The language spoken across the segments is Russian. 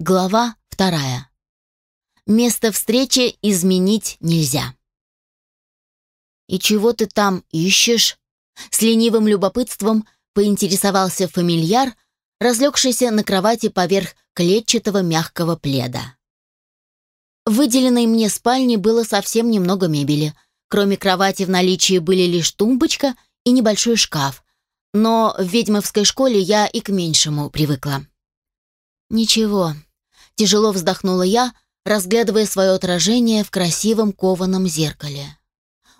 Глава вторая. Место встречи изменить нельзя. «И чего ты там ищешь?» С ленивым любопытством поинтересовался фамильяр, разлегшийся на кровати поверх клетчатого мягкого пледа. В выделенной мне спальне было совсем немного мебели. Кроме кровати в наличии были лишь тумбочка и небольшой шкаф. Но в ведьмовской школе я и к меньшему привыкла. «Ничего, Тяжело вздохнула я, разглядывая свое отражение в красивом кованом зеркале.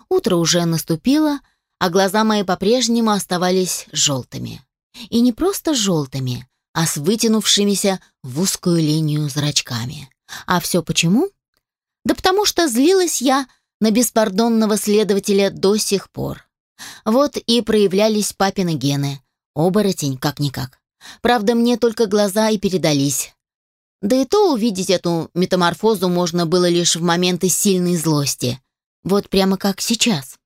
Утро уже наступило, а глаза мои по-прежнему оставались желтыми. И не просто желтыми, а с вытянувшимися в узкую линию зрачками. А все почему? Да потому что злилась я на беспардонного следователя до сих пор. Вот и проявлялись папины гены. Оборотень как-никак. Правда, мне только глаза и передались. Да и то увидеть эту метаморфозу можно было лишь в моменты сильной злости. Вот прямо как сейчас.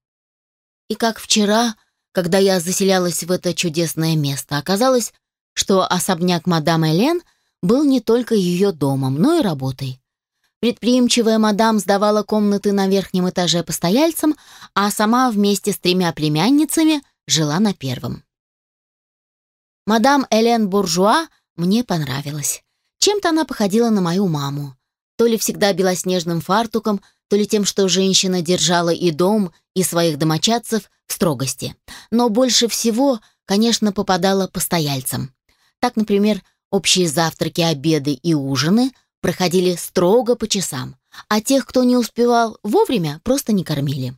И как вчера, когда я заселялась в это чудесное место, оказалось, что особняк мадам Элен был не только ее домом, но и работой. Предприимчивая мадам сдавала комнаты на верхнем этаже постояльцам, а сама вместе с тремя племянницами жила на первом. Мадам Элен Буржуа мне понравилась. Чем-то она походила на мою маму. То ли всегда белоснежным фартуком, то ли тем, что женщина держала и дом, и своих домочадцев в строгости. Но больше всего, конечно, попадала постояльцам. Так, например, общие завтраки, обеды и ужины проходили строго по часам, а тех, кто не успевал вовремя, просто не кормили.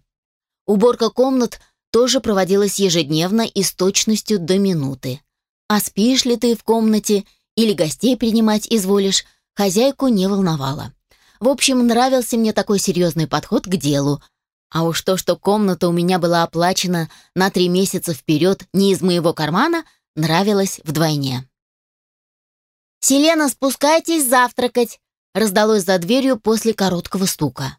Уборка комнат тоже проводилась ежедневно и с точностью до минуты. А спишь ли ты в комнате или гостей принимать изволишь, хозяйку не волновало. В общем, нравился мне такой серьезный подход к делу. А уж то, что комната у меня была оплачена на три месяца вперед не из моего кармана, нравилось вдвойне. «Селена, спускайтесь завтракать!» раздалось за дверью после короткого стука.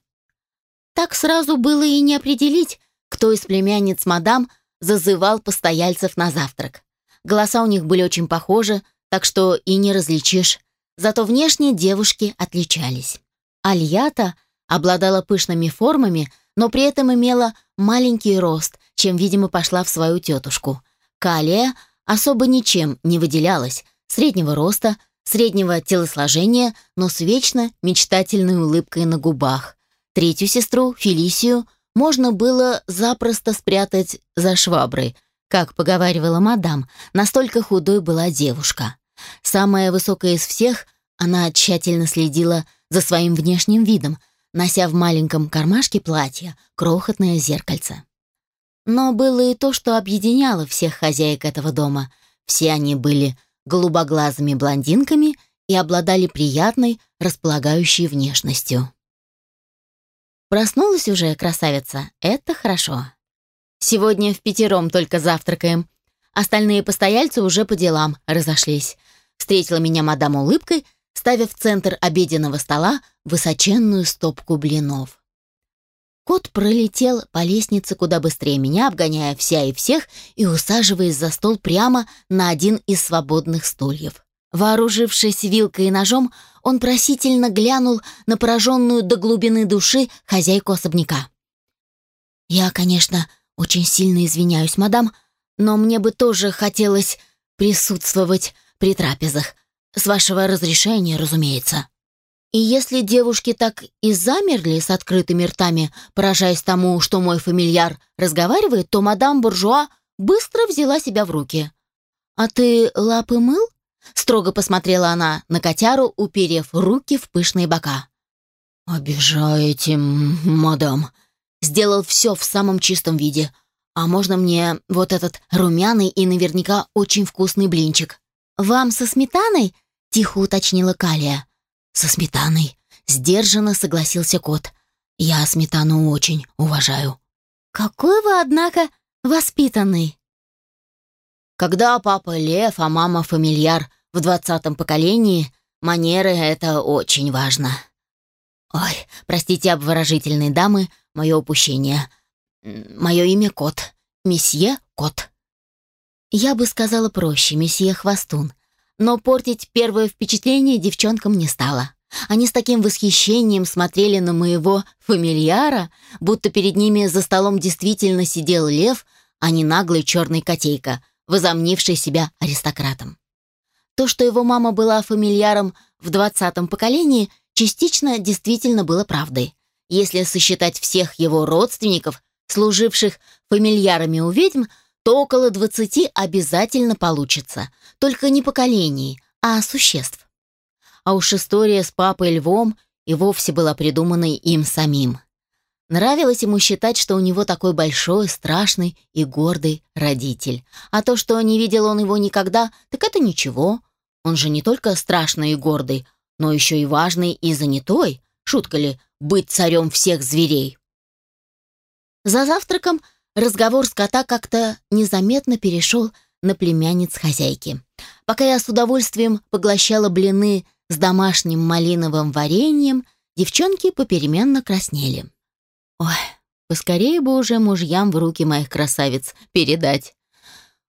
Так сразу было и не определить, кто из племянниц мадам зазывал постояльцев на завтрак. Голоса у них были очень похожи, так что и не различишь. Зато внешне девушки отличались. Альята обладала пышными формами, но при этом имела маленький рост, чем, видимо, пошла в свою тетушку. Калия особо ничем не выделялась, среднего роста, среднего телосложения, но с вечно мечтательной улыбкой на губах. Третью сестру, Фелисию, можно было запросто спрятать за шваброй, как поговаривала мадам, настолько худой была девушка. Самая высокая из всех, она тщательно следила за своим внешним видом, нося в маленьком кармашке платья крохотное зеркальце. Но было и то, что объединяло всех хозяек этого дома. Все они были голубоглазыми блондинками и обладали приятной, располагающей внешностью. Проснулась уже красавица, это хорошо. Сегодня в пятером только завтракаем. Остальные постояльцы уже по делам разошлись. Встретила меня мадам улыбкой, ставя в центр обеденного стола высоченную стопку блинов. Кот пролетел по лестнице куда быстрее меня, обгоняя вся и всех и усаживаясь за стол прямо на один из свободных стульев. Вооружившись вилкой и ножом, он просительно глянул на пораженную до глубины души хозяйку особняка. «Я, конечно, очень сильно извиняюсь, мадам, но мне бы тоже хотелось присутствовать при трапезах. С вашего разрешения, разумеется. И если девушки так и замерли с открытыми ртами, поражаясь тому, что мой фамильяр разговаривает, то мадам Буржуа быстро взяла себя в руки. «А ты лапы мыл?» Строго посмотрела она на котяру, уперев руки в пышные бока. «Обижаете, мадам», Сделал все в самом чистом виде. А можно мне вот этот румяный и наверняка очень вкусный блинчик? Вам со сметаной? Тихо уточнила Калия. Со сметаной. Сдержанно согласился кот. Я сметану очень уважаю. Какой вы, однако, воспитанный. Когда папа лев, а мама фамильяр в двадцатом поколении, манеры — это очень важно. Ой, простите, обворожительные дамы, мое упущение. Мое имя Кот. Месье Кот. Я бы сказала проще, месье Хвостун. Но портить первое впечатление девчонкам не стало. Они с таким восхищением смотрели на моего фамильяра, будто перед ними за столом действительно сидел лев, а не наглый черный котейка, возомнивший себя аристократом. То, что его мама была фамильяром в двадцатом поколении, частично действительно было правдой. Если сосчитать всех его родственников, служивших фамильярами у ведьм, то около двадцати обязательно получится. Только не поколений, а существ. А уж история с папой львом и вовсе была придуманной им самим. Нравилось ему считать, что у него такой большой, страшный и гордый родитель. А то, что не видел он его никогда, так это ничего. Он же не только страшный и гордый, но еще и важный и занятой. Шутка ли, быть царем всех зверей? За завтраком разговор с кота как-то незаметно перешел на племянниц хозяйки. Пока я с удовольствием поглощала блины с домашним малиновым вареньем, девчонки попеременно краснели. Ой, поскорее бы уже мужьям в руки моих красавиц передать.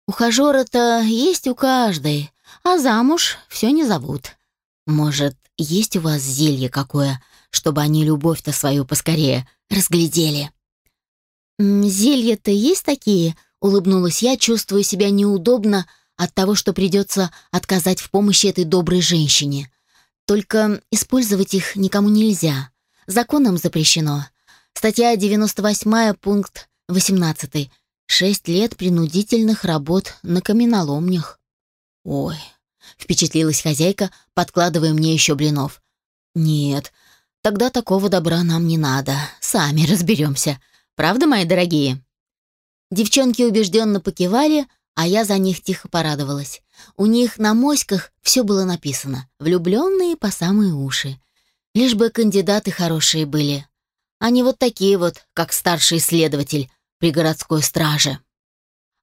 Ухажера-то есть у каждой, а замуж все не зовут. Может, есть у вас зелье какое, чтобы они любовь-то свою поскорее разглядели? «Зелья-то есть такие?» — улыбнулась я, чувствуя себя неудобно от того, что придется отказать в помощи этой доброй женщине. Только использовать их никому нельзя. Законом запрещено. Статья 98, пункт 18. Шесть лет принудительных работ на каменоломнях. Ой, впечатлилась хозяйка, подкладывая мне еще блинов. Нет, тогда такого добра нам не надо. Сами разберемся. Правда, мои дорогие? Девчонки убежденно покивали, а я за них тихо порадовалась. У них на моськах все было написано, влюбленные по самые уши. Лишь бы кандидаты хорошие были а не вот такие вот, как старший следователь при городской страже.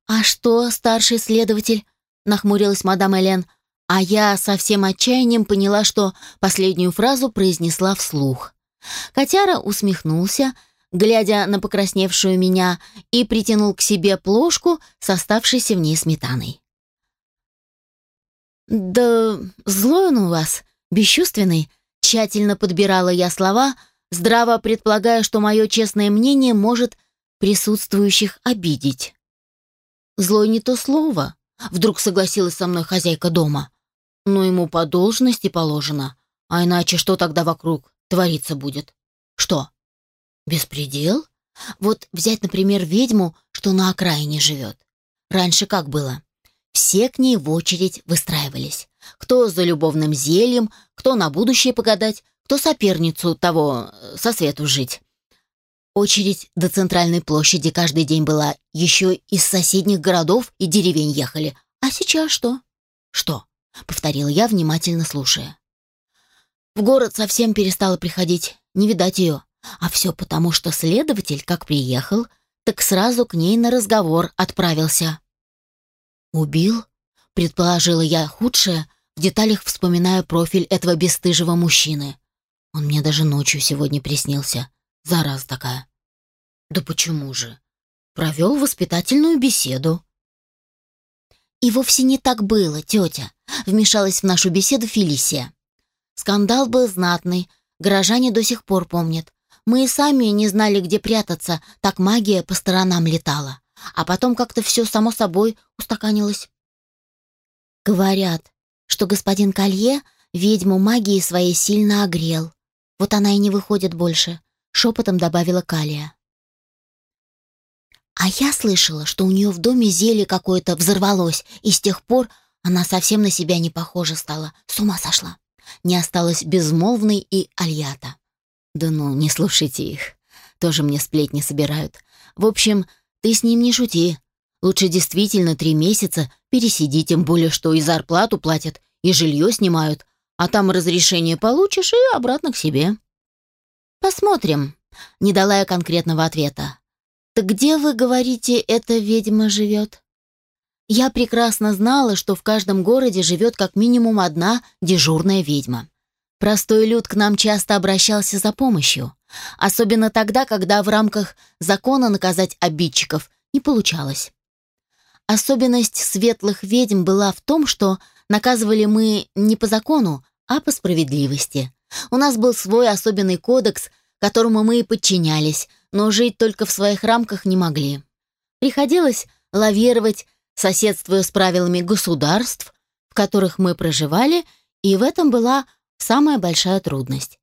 «А что, старший следователь?» — нахмурилась мадам Элен, а я со всем отчаянием поняла, что последнюю фразу произнесла вслух. Котяра усмехнулся, глядя на покрасневшую меня, и притянул к себе плошку с оставшейся в ней сметаной. «Да злой он у вас, бесчувственный», — тщательно подбирала я слова — здраво предполагая, что мое честное мнение может присутствующих обидеть. «Злой не то слово», — вдруг согласилась со мной хозяйка дома. «Но ему по должности положено, а иначе что тогда вокруг твориться будет? Что? Беспредел? Вот взять, например, ведьму, что на окраине живет. Раньше как было? Все к ней в очередь выстраивались. Кто за любовным зельем, кто на будущее погадать, кто соперницу того э, со свету жить. Очередь до центральной площади каждый день была. Еще из соседних городов и деревень ехали. А сейчас что? Что? Повторила я, внимательно слушая. В город совсем перестала приходить. Не видать ее. А все потому, что следователь, как приехал, так сразу к ней на разговор отправился. «Убил?» — предположила я худшее, в деталях вспоминая профиль этого бесстыжего мужчины. Он мне даже ночью сегодня приснился. Зараз такая. Да почему же? Провел воспитательную беседу. И вовсе не так было, тетя. Вмешалась в нашу беседу Фелисия. Скандал был знатный. Горожане до сих пор помнят. Мы и сами не знали, где прятаться, так магия по сторонам летала. А потом как-то все само собой устаканилось. Говорят, что господин Колье ведьму магии своей сильно огрел. Вот она и не выходит больше», — шепотом добавила Калия. «А я слышала, что у нее в доме зелье какое-то взорвалось, и с тех пор она совсем на себя не похожа стала, с ума сошла. Не осталось безмолвной и Альята. Да ну, не слушайте их. Тоже мне сплетни собирают. В общем, ты с ним не шути. Лучше действительно три месяца пересиди, тем более, что и зарплату платят, и жилье снимают, а там разрешение получишь и обратно к себе. Посмотрим, не дала я конкретного ответа. Так где, вы говорите, эта ведьма живет? Я прекрасно знала, что в каждом городе живет как минимум одна дежурная ведьма. Простой люд к нам часто обращался за помощью, особенно тогда, когда в рамках закона наказать обидчиков не получалось. Особенность светлых ведьм была в том, что наказывали мы не по закону, а по справедливости. У нас был свой особенный кодекс, которому мы и подчинялись, но жить только в своих рамках не могли. Приходилось лавировать, соседствуя с правилами государств, в которых мы проживали, и в этом была самая большая трудность.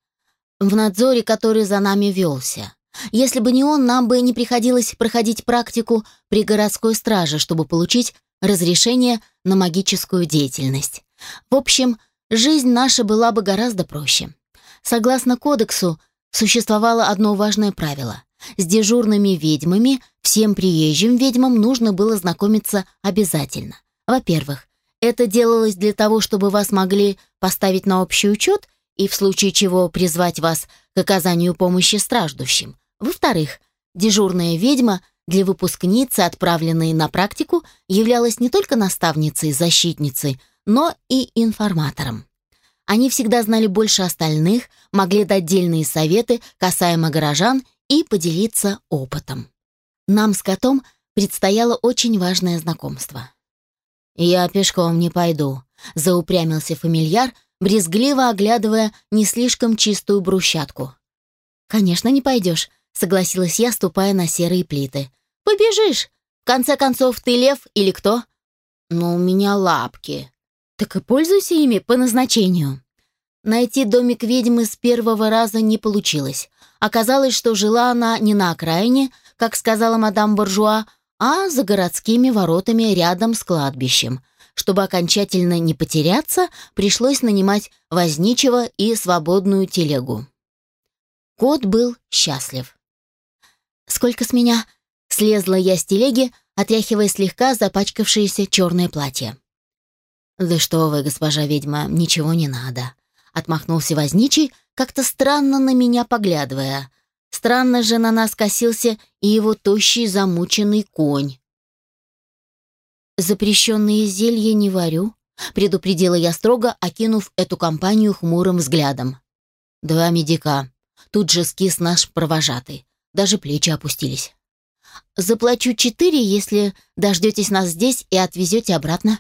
В надзоре, который за нами велся. Если бы не он, нам бы не приходилось проходить практику при городской страже, чтобы получить разрешение на магическую деятельность. В общем, жизнь наша была бы гораздо проще. Согласно кодексу, существовало одно важное правило. С дежурными ведьмами всем приезжим ведьмам нужно было знакомиться обязательно. Во-первых, это делалось для того, чтобы вас могли поставить на общий учет и в случае чего призвать вас к оказанию помощи страждущим. Во-вторых, дежурная ведьма для выпускницы, отправленной на практику, являлась не только наставницей, защитницей, но и информатором. Они всегда знали больше остальных, могли дать дельные советы касаемо горожан и поделиться опытом. Нам с котом предстояло очень важное знакомство. «Я пешком не пойду», — заупрямился фамильяр, брезгливо оглядывая не слишком чистую брусчатку. «Конечно, не пойдешь», — согласилась я, ступая на серые плиты. «Побежишь! В конце концов, ты лев или кто?» «Но у меня лапки». «Так и пользуйся ими по назначению». Найти домик ведьмы с первого раза не получилось. Оказалось, что жила она не на окраине, как сказала мадам Буржуа, а за городскими воротами рядом с кладбищем. Чтобы окончательно не потеряться, пришлось нанимать возничего и свободную телегу. Кот был счастлив. «Сколько с меня?» Слезла я с телеги, отряхивая слегка запачкавшееся черное платье. «Да что вы, госпожа ведьма, ничего не надо», — отмахнулся возничий, как-то странно на меня поглядывая. Странно же на нас косился и его тощий замученный конь. «Запрещенные зелья не варю», — предупредила я строго, окинув эту компанию хмурым взглядом. «Два медика. Тут же скис наш провожатый. Даже плечи опустились. Заплачу четыре, если дождетесь нас здесь и отвезете обратно.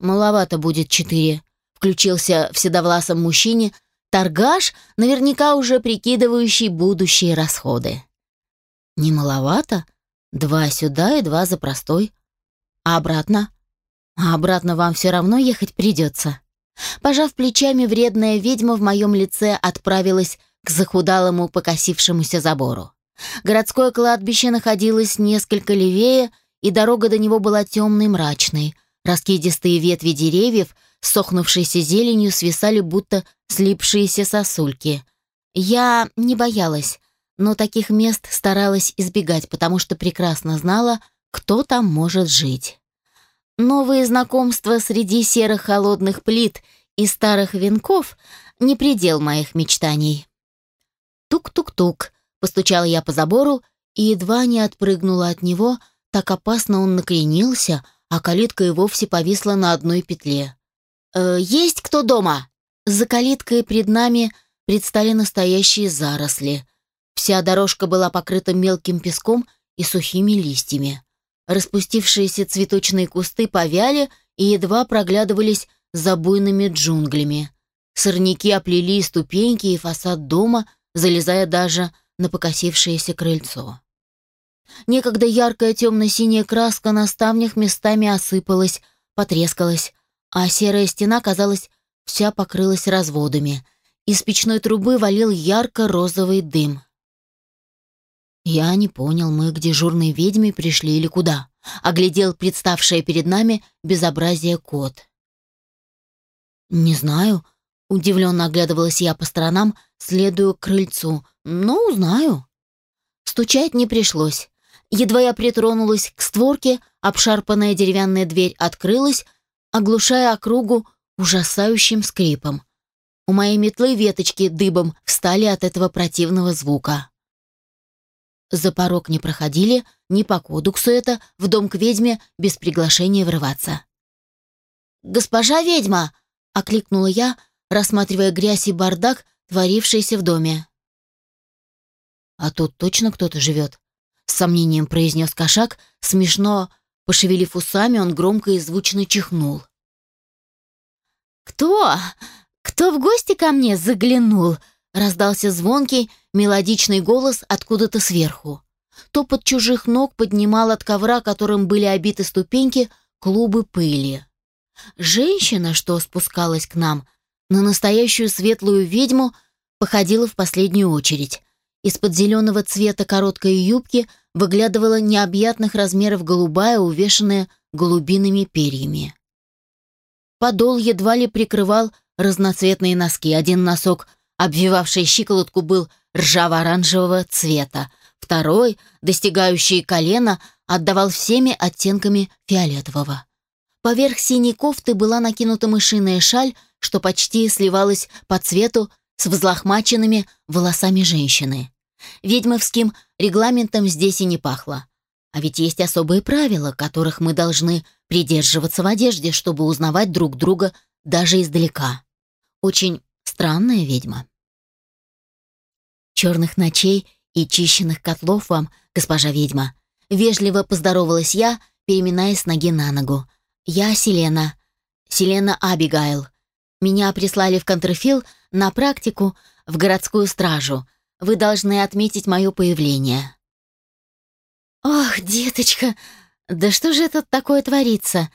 Маловато будет четыре, включился в седовласом мужчине торгаш, наверняка уже прикидывающий будущие расходы. Не маловато? Два сюда и два за простой. А обратно? А обратно вам все равно ехать придется. Пожав плечами, вредная ведьма в моем лице отправилась к захудалому покосившемуся забору. Городское кладбище находилось несколько левее, и дорога до него была темной мрачной. Раскидистые ветви деревьев, сохнувшиеся зеленью, свисали будто слипшиеся сосульки. Я не боялась, но таких мест старалась избегать, потому что прекрасно знала, кто там может жить. Новые знакомства среди серых холодных плит и старых венков — не предел моих мечтаний. Тук-тук-тук, Постучала я по забору и едва не отпрыгнула от него, так опасно он накренился, а калитка и вовсе повисла на одной петле. «Э, «Есть кто дома?» За калиткой пред нами предстали настоящие заросли. Вся дорожка была покрыта мелким песком и сухими листьями. Распустившиеся цветочные кусты повяли и едва проглядывались за буйными джунглями. Сорняки оплели ступеньки и фасад дома, залезая даже на покосившееся крыльцо. Некогда яркая темно-синяя краска на ставнях местами осыпалась, потрескалась, а серая стена, казалось, вся покрылась разводами. Из печной трубы валил ярко-розовый дым. Я не понял, мы к дежурной ведьме пришли или куда. Оглядел представшее перед нами безобразие кот. «Не знаю», — удивленно оглядывалась я по сторонам, следуя крыльцу, «Ну, узнаю». Стучать не пришлось. Едва я притронулась к створке, обшарпанная деревянная дверь открылась, оглушая округу ужасающим скрипом. У моей метлы веточки дыбом встали от этого противного звука. За порог не проходили, ни по кодексу это, в дом к ведьме без приглашения врываться. «Госпожа ведьма!» — окликнула я, рассматривая грязь и бардак, творившийся в доме. «А тут точно кто-то живет?» С сомнением произнес кошак, смешно, пошевелив усами, он громко и звучно чихнул. «Кто? Кто в гости ко мне заглянул?» Раздался звонкий, мелодичный голос откуда-то сверху. Топот чужих ног поднимал от ковра, которым были обиты ступеньки, клубы пыли. Женщина, что спускалась к нам, на настоящую светлую ведьму, походила в последнюю очередь. Из-под зеленого цвета короткой юбки выглядывала необъятных размеров голубая, увешанная голубиными перьями. Подол едва ли прикрывал разноцветные носки. Один носок, обвивавший щиколотку, был ржаво-оранжевого цвета, второй, достигающий колена, отдавал всеми оттенками фиолетового. Поверх синей кофты была накинута мышиная шаль, что почти сливалась по цвету с взлохмаченными волосами женщины. Ведьмовским регламентом здесь и не пахло. А ведь есть особые правила, которых мы должны придерживаться в одежде, чтобы узнавать друг друга даже издалека. Очень странная ведьма. Черных ночей и чищенных котлов вам, госпожа ведьма. Вежливо поздоровалась я, переминаясь с ноги на ногу. Я Селена. Селена Абигайл. Меня прислали в Контрфил на практику в городскую стражу. Вы должны отметить мое появление. Ох, деточка, да что же это такое творится?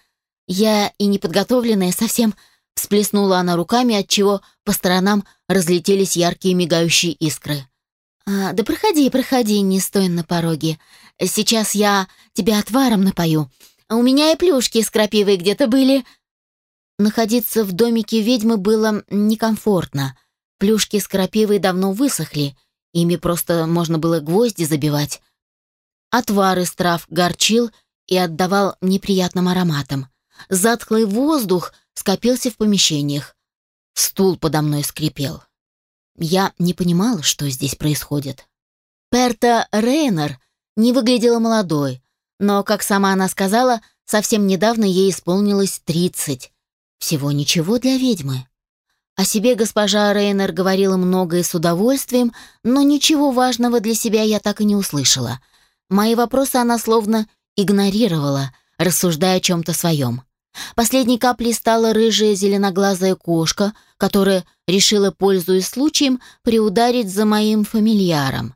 Я и неподготовленная совсем всплеснула она руками, отчего по сторонам разлетелись яркие мигающие искры. А, да проходи, проходи, не стой на пороге. Сейчас я тебя отваром напою. У меня и плюшки с крапивой где-то были. Находиться в домике ведьмы было некомфортно. Плюшки с крапивой давно высохли, ими просто можно было гвозди забивать. Отвар из трав горчил и отдавал неприятным ароматом. Затхлый воздух скопился в помещениях. Стул подо мной скрипел. Я не понимала, что здесь происходит. Перта Рейнер не выглядела молодой, но, как сама она сказала, совсем недавно ей исполнилось тридцать. Всего ничего для ведьмы. О себе госпожа Рейнер говорила много и с удовольствием, но ничего важного для себя я так и не услышала. Мои вопросы она словно игнорировала, рассуждая о чем-то своем. Последней каплей стала рыжая зеленоглазая кошка, которая решила, пользуясь случаем, приударить за моим фамильяром.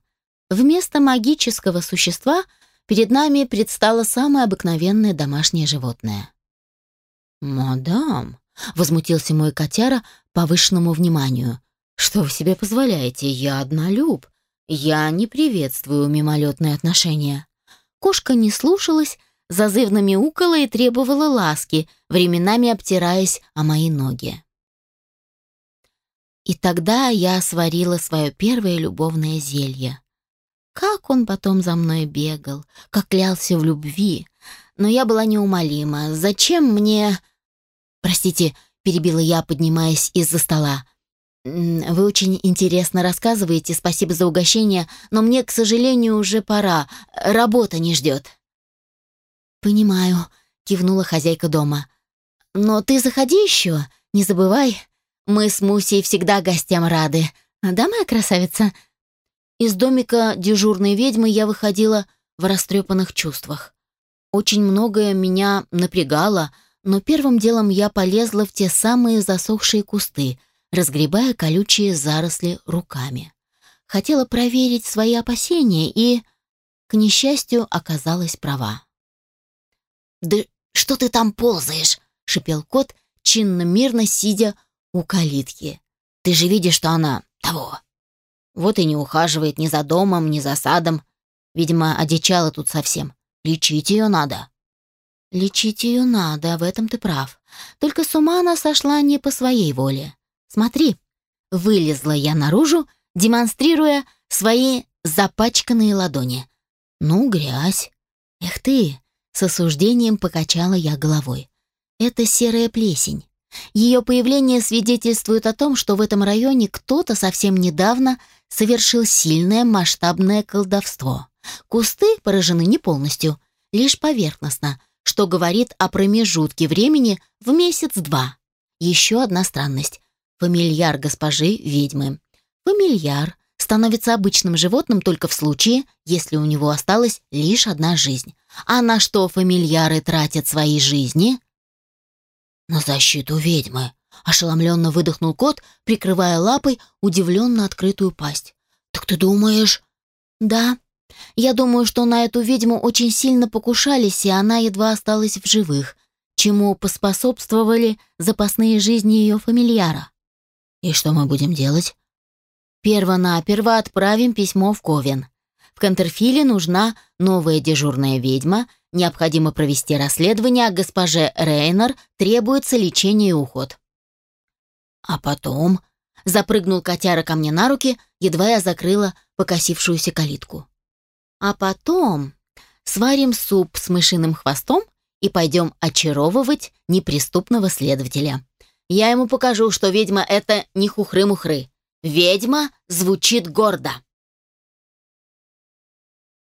Вместо магического существа перед нами предстало самое обыкновенное домашнее животное. «Мадам», — возмутился мой котяра повышенному вниманию, «что вы себе позволяете? Я однолюб. Я не приветствую мимолетные отношения». Кошка не слушалась, зазывно мяукала и требовала ласки, временами обтираясь о мои ноги. И тогда я сварила свое первое любовное зелье. Как он потом за мной бегал, как клялся в любви, но я была неумолима. Зачем мне... Простите, перебила я, поднимаясь из-за стола. Вы очень интересно рассказываете, спасибо за угощение, но мне, к сожалению, уже пора. Работа не ждет. Понимаю, кивнула хозяйка дома. Но ты заходи еще, не забывай. Мы с Мусей всегда гостям рады. Да, моя красавица? Из домика дежурной ведьмы я выходила в растрепанных чувствах. Очень многое меня напрягало, но первым делом я полезла в те самые засохшие кусты, разгребая колючие заросли руками. Хотела проверить свои опасения и, к несчастью, оказалась права. «Да что ты там ползаешь?» — шипел кот, чинно-мирно сидя у калитки. «Ты же видишь, что она того!» Вот и не ухаживает ни за домом, ни за садом. Видимо, одичала тут совсем. Лечить ее надо. Лечить ее надо, в этом ты прав. Только с ума она сошла не по своей воле. Смотри, вылезла я наружу, демонстрируя свои запачканные ладони. Ну, грязь. Эх ты, с осуждением покачала я головой. Это серая плесень. Ее появление свидетельствует о том, что в этом районе кто-то совсем недавно совершил сильное масштабное колдовство. Кусты поражены не полностью, лишь поверхностно, что говорит о промежутке времени в месяц-два. Еще одна странность. Фамильяр госпожи ведьмы. Фамильяр становится обычным животным только в случае, если у него осталась лишь одна жизнь. А на что фамильяры тратят свои жизни? На защиту ведьмы, Ошеломленно выдохнул кот, прикрывая лапой удивленно открытую пасть. «Так ты думаешь...» «Да. Я думаю, что на эту ведьму очень сильно покушались, и она едва осталась в живых, чему поспособствовали запасные жизни ее фамильяра». «И что мы будем делать?» «Первонаперво отправим письмо в Ковен. В Кантерфиле нужна новая дежурная ведьма, необходимо провести расследование, а госпоже Рейнер требуется лечение и уход». А потом запрыгнул котяра ко мне на руки, едва я закрыла покосившуюся калитку. А потом сварим суп с мышиным хвостом и пойдем очаровывать неприступного следователя. Я ему покажу, что ведьма — это не хухры-мухры. Ведьма звучит гордо.